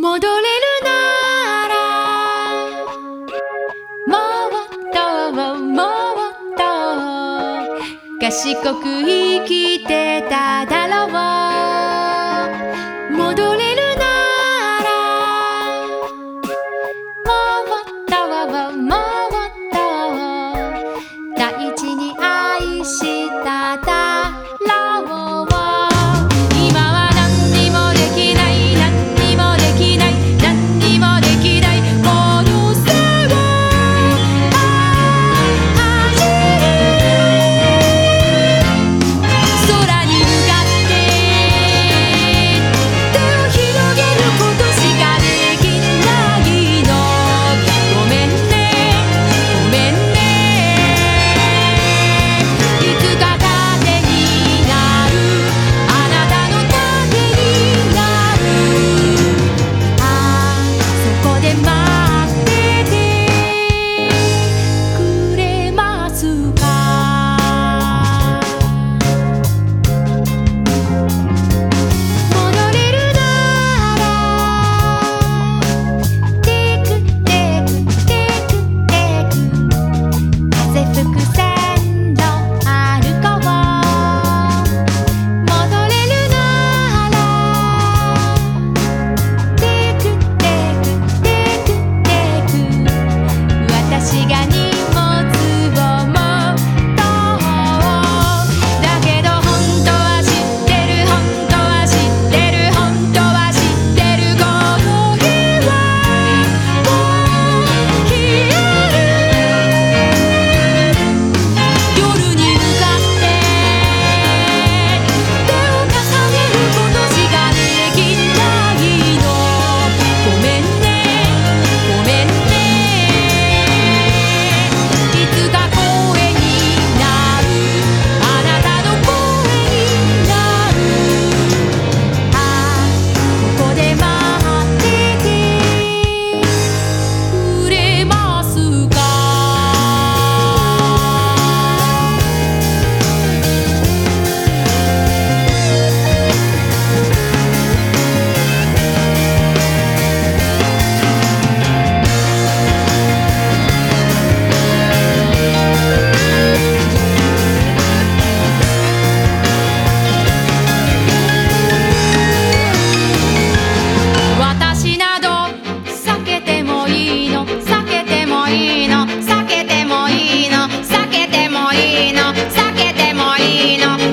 戻れるならもっともっと賢く生きてただろう。Latino.